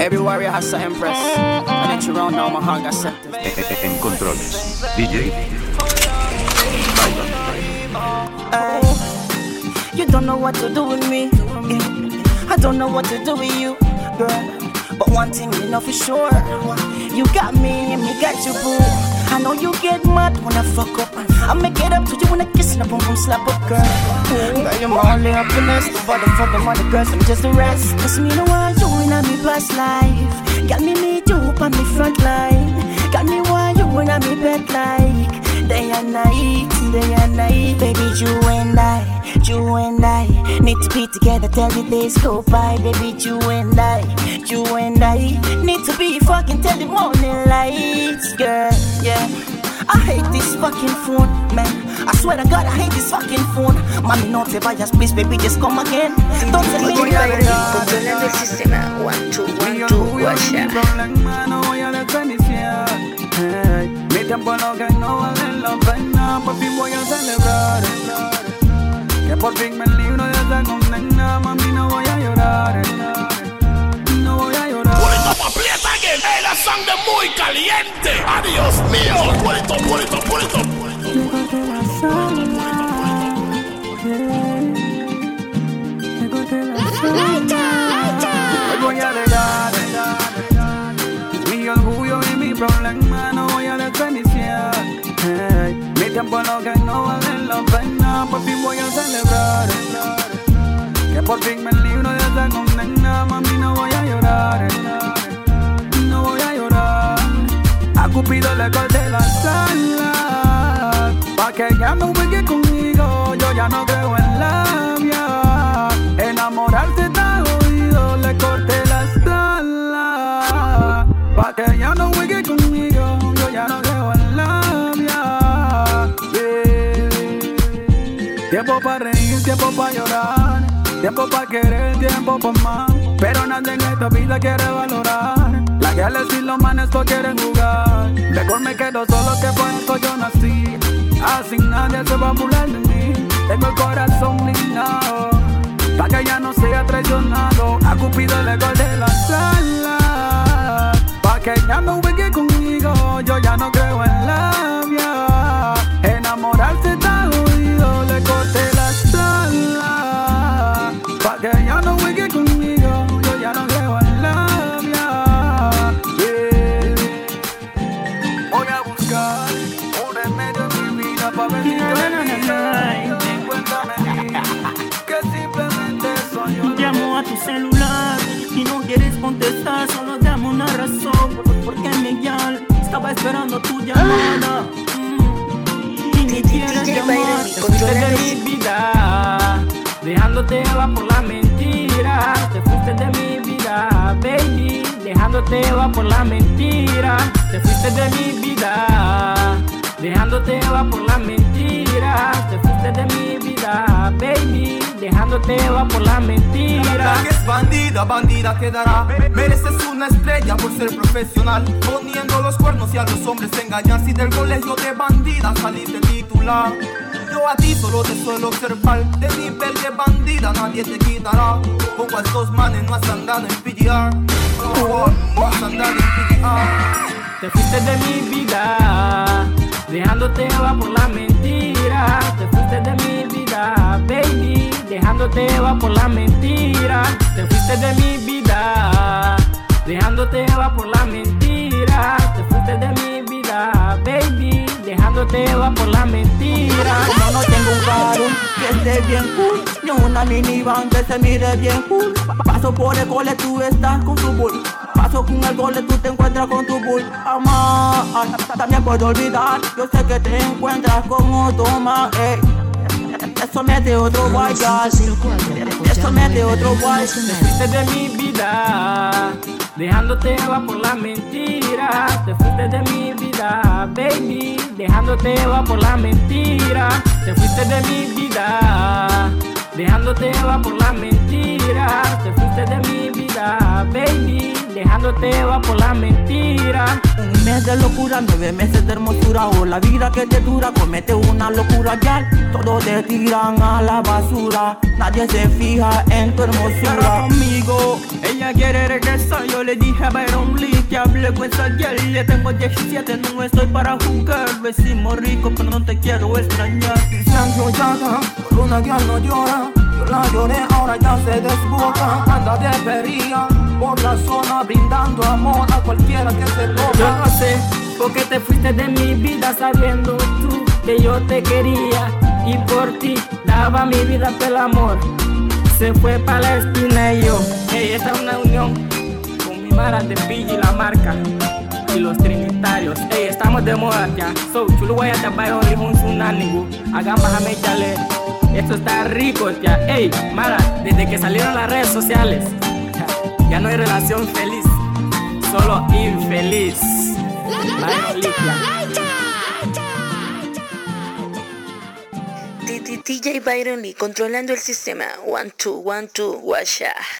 Every warrior has an empress. And it's around now, my heart got set. En controles, DJ. Oh, you don't know what to do with me. I don't know what to do with you, girl. But one thing you know for sure, you got me and me got you, boo. I know you get mad when I fuck up. I make it up to you when I kiss and I boom boom slap up, girl. Girl, you're my only happiness. But the fucking other girls, I'm just the rest. Cause me know why you in me past life. Got me meet you up on me front line. Got me why you in me bed like day and night, day and night. Baby, you and I, you and I need to be together till the days go by. Baby, you and I, you and I need to be fucking till the morning lights, girl. Yeah. I hate this fucking phone, man. I swear to God, I hate this fucking phone. Mami, no te vayas, please, baby, just come again. Don't tell me Voy a ir controlando el sistema. One, two, one, two, watch out. problema, no voy a desperdiciar. Hey, mi tiempo lo que no vale la pena, por fin voy a celebrar. Que por fin me libro de esa condena, mami, no voy a llorar. Sangre muy caliente. Adiós mío. Pulito, pulito, pulito. Hoy voy a dejar mi orgullo y mi problema, no voy a desperdiciar. Hey, mi tiempo lo que no vale la pena, por fin voy a celebrar. Que por fin me libro de esa condena, mami, no voy a llorar. Voy a llorar. A Cupido le corté la sala. Pa' que ya no juegue conmigo, yo ya no creo en labia. Enamorarse está jodido, le corté la sala. Pa' que ya no juegue conmigo, yo ya no creo en labia. Yeah. Tiempo para reír, tiempo para llorar. Tiempo para querer, tiempo para más. Pero nadie en esta vida quiere valorar. Las gales y los manes todos quieren jugar. Mejor me quedo solo que por esto yo nací. Así nadie se va a burlar de mí. Tengo el corazón blindado. Pa' que ya no sea traicionado. A Cupido le de la sala. Pa' que ya no juegue conmigo. Yo ya no creo tu celular y no quieres contestar, solo dame una razón. Porque gal estaba esperando tu llamada. Mm. Y ni quieres DJ llamar, Byron, te fuiste controla de mi vida. Dejándote va por la mentira, te fuiste de mi vida, baby. Dejándote va por la mentira, te fuiste de mi vida. Dejándote va por la mentira, Dejándote va por la mentira. Que es bandida, bandida quedará. Mereces una estrella por ser profesional. Poniendo los cuernos y a los hombres engañar. Si del colegio de bandida saliste titular. Yo a ti solo te suelo observar. De nivel de bandida nadie te quitará. Como a estos manes no has andado en PGR. Oh, no has andado en PGR. Te fuiste de mi vida, dejándote va por la mentira. Te fuiste de mi dejándote va por la mentira. Te fuiste de mi vida, dejándote va por la mentira. Te fuiste de mi vida, baby, dejándote va por la mentira. Como no tengo un carro que esté bien cool Ni una minivan que se mire bien cool Paso por el cole, tú estás con tu bull Paso con el cole, tú te encuentras con tu bull Amar, también puedo olvidar Yo sé que te encuentras con otro más ey. Eso mete otro guay, gal. Eso mete otro guay Te fuiste de mi vida, dejándote va por la mentira. Te fuiste de mi vida, baby, dejándote va por la mentira. Te fuiste de mi vida, dejándote va por la mentira. mentira. Te fuiste de mi vida, baby. Dejándote va por la mentira. Un mes de locura, nueve meses de hermosura O la vida que te dura, comete una locura ya Todos te tiran a la basura Nadie se fija en tu hermosura conmigo, ella quiere regresar Yo le dije a Byron Lee que hablé con esa girl Le tengo 17, no estoy para jugar. Decimos rico, pero no te quiero extrañar. Cristian Joyana, por una guía no llora. Yo la lloré, ahora ya se desboca Anda de feria por la zona Brindando amor a cualquiera que se toca Yo no sé por qué te fuiste de mi vida Sabiendo tú que yo te quería. Y por ti daba mi vida por el amor. Se fue para la esquina y yo Ey, esta es una unión mara de Pilla y la marca y los trinitarios, ey, estamos de moda ya. So, chulo voy a tapar hoy un tsunami, hagan bájame chale. Esto está rico ya, ey, Mara, desde que salieron las redes sociales, ya, no hay relación feliz, solo infeliz. DJ Byron Lee controlando el sistema. One, two, one, two, washa.